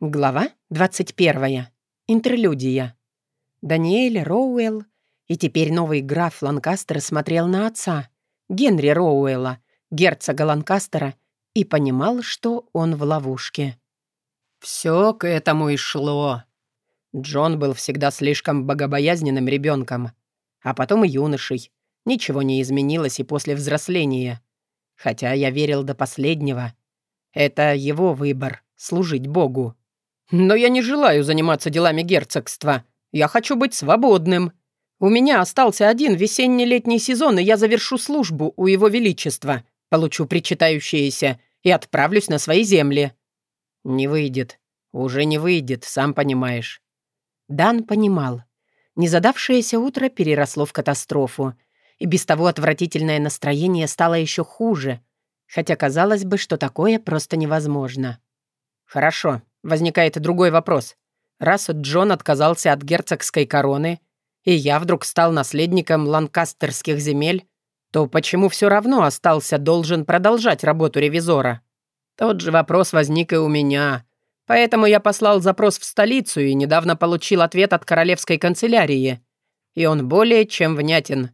Глава 21. Интерлюдия. Даниэль Роуэлл и теперь новый граф Ланкастер смотрел на отца, Генри Роуэлла, герцога Ланкастера, и понимал, что он в ловушке. Все к этому и шло. Джон был всегда слишком богобоязненным ребенком, а потом и юношей. Ничего не изменилось и после взросления. Хотя я верил до последнего. Это его выбор — служить Богу. «Но я не желаю заниматься делами герцогства. Я хочу быть свободным. У меня остался один весенне-летний сезон, и я завершу службу у Его Величества, получу причитающееся и отправлюсь на свои земли». «Не выйдет. Уже не выйдет, сам понимаешь». Дан понимал. Незадавшееся утро переросло в катастрофу, и без того отвратительное настроение стало еще хуже, хотя казалось бы, что такое просто невозможно. «Хорошо, возникает другой вопрос. Раз Джон отказался от герцогской короны, и я вдруг стал наследником ланкастерских земель, то почему все равно остался должен продолжать работу ревизора? Тот же вопрос возник и у меня. Поэтому я послал запрос в столицу и недавно получил ответ от королевской канцелярии. И он более чем внятен.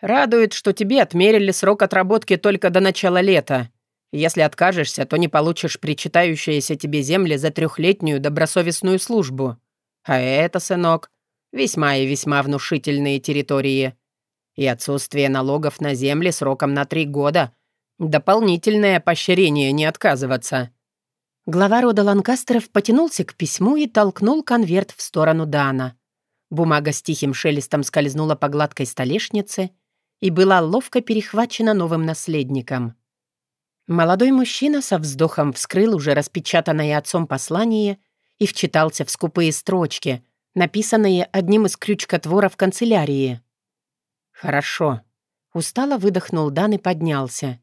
Радует, что тебе отмерили срок отработки только до начала лета. Если откажешься, то не получишь причитающиеся тебе земли за трехлетнюю добросовестную службу. А это, сынок, весьма и весьма внушительные территории. И отсутствие налогов на земли сроком на три года — дополнительное поощрение не отказываться». Глава рода Ланкастеров потянулся к письму и толкнул конверт в сторону Дана. Бумага с тихим шелестом скользнула по гладкой столешнице и была ловко перехвачена новым наследником. Молодой мужчина со вздохом вскрыл уже распечатанное отцом послание и вчитался в скупые строчки, написанные одним из крючкотворов канцелярии. «Хорошо». Устало выдохнул Дан и поднялся.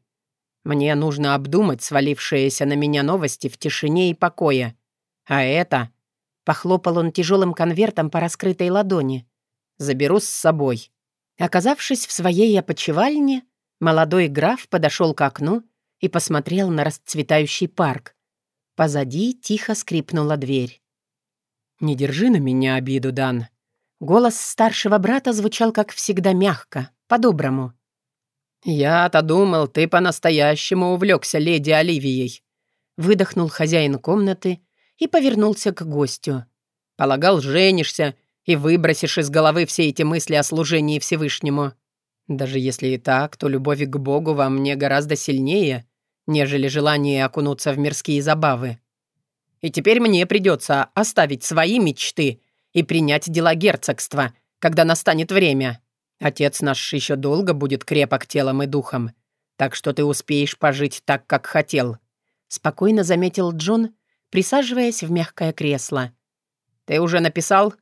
«Мне нужно обдумать свалившиеся на меня новости в тишине и покое. А это...» Похлопал он тяжелым конвертом по раскрытой ладони. «Заберу с собой». Оказавшись в своей опочивальне, молодой граф подошел к окну и посмотрел на расцветающий парк. Позади тихо скрипнула дверь. «Не держи на меня обиду, Дан». Голос старшего брата звучал, как всегда, мягко, по-доброму. «Я-то думал, ты по-настоящему увлекся леди Оливией», выдохнул хозяин комнаты и повернулся к гостю. «Полагал, женишься и выбросишь из головы все эти мысли о служении Всевышнему. Даже если и так, то любовь к Богу во мне гораздо сильнее, нежели желание окунуться в мирские забавы. И теперь мне придется оставить свои мечты и принять дела герцогства, когда настанет время. Отец наш еще долго будет крепок телом и духом, так что ты успеешь пожить так, как хотел», — спокойно заметил Джон, присаживаясь в мягкое кресло. «Ты уже написал?»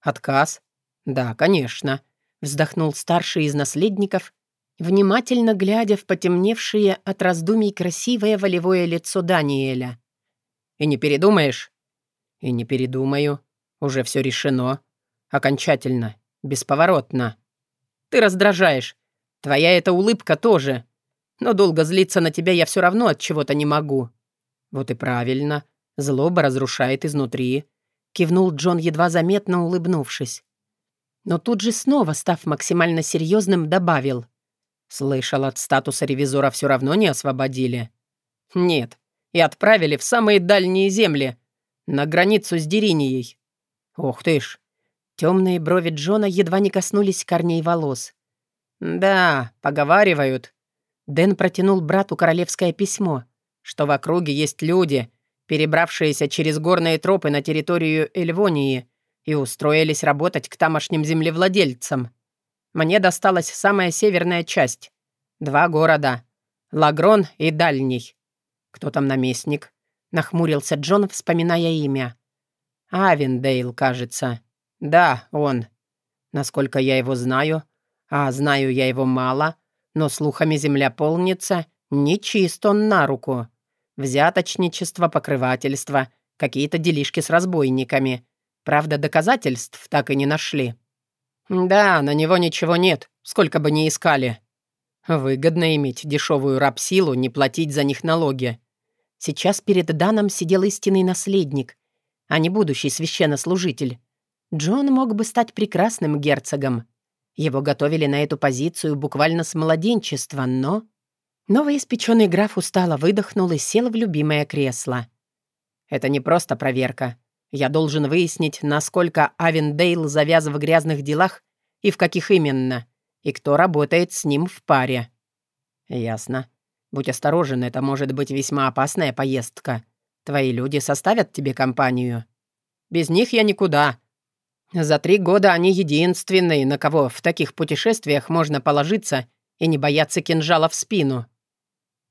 «Отказ?» «Да, конечно вздохнул старший из наследников, внимательно глядя в потемневшее от раздумий красивое волевое лицо Даниэля. «И не передумаешь?» «И не передумаю. Уже все решено. Окончательно. Бесповоротно. Ты раздражаешь. Твоя эта улыбка тоже. Но долго злиться на тебя я все равно от чего-то не могу». «Вот и правильно. Злоба разрушает изнутри», — кивнул Джон, едва заметно улыбнувшись но тут же снова, став максимально серьезным, добавил. «Слышал, от статуса ревизора все равно не освободили?» «Нет, и отправили в самые дальние земли, на границу с Деринией». «Ух ты ж!» Темные брови Джона едва не коснулись корней волос. «Да, поговаривают». Дэн протянул брату королевское письмо, что в округе есть люди, перебравшиеся через горные тропы на территорию Эльвонии и устроились работать к тамошним землевладельцам. Мне досталась самая северная часть. Два города. Лагрон и Дальний. Кто там наместник? Нахмурился Джон, вспоминая имя. Авендейл, кажется. Да, он. Насколько я его знаю, а знаю я его мало, но слухами земля полнится, не чист он на руку. Взяточничество, покрывательство, какие-то делишки с разбойниками. Правда, доказательств так и не нашли. Да, на него ничего нет, сколько бы ни искали. Выгодно иметь дешевую рабсилу, не платить за них налоги. Сейчас перед Даном сидел истинный наследник, а не будущий священнослужитель. Джон мог бы стать прекрасным герцогом. Его готовили на эту позицию буквально с младенчества, но... Новоиспеченный граф устало выдохнул и сел в любимое кресло. «Это не просто проверка. Я должен выяснить, насколько Авендейл завяз в грязных делах и в каких именно, и кто работает с ним в паре». «Ясно. Будь осторожен, это может быть весьма опасная поездка. Твои люди составят тебе компанию. Без них я никуда. За три года они единственные, на кого в таких путешествиях можно положиться и не бояться кинжала в спину.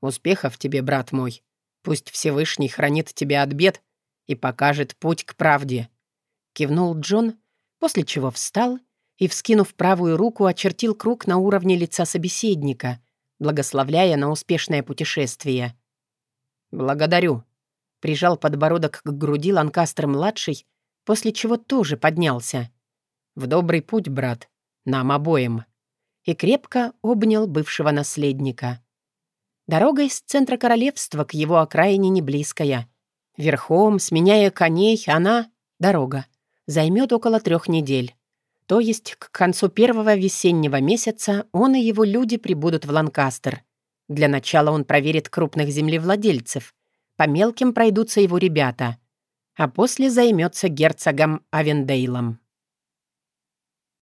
Успехов тебе, брат мой. Пусть Всевышний хранит тебя от бед и покажет путь к правде». Кивнул Джон, после чего встал и, вскинув правую руку, очертил круг на уровне лица собеседника, благословляя на успешное путешествие. «Благодарю», Прижал подбородок к груди Ланкастер-младший, после чего тоже поднялся. «В добрый путь, брат, нам обоим». И крепко обнял бывшего наследника. Дорога из центра королевства к его окраине не близкая. Верхом, сменяя коней, она, дорога, займет около трех недель. То есть к концу первого весеннего месяца он и его люди прибудут в Ланкастер. Для начала он проверит крупных землевладельцев, по мелким пройдутся его ребята, а после займется герцогом Авендейлом.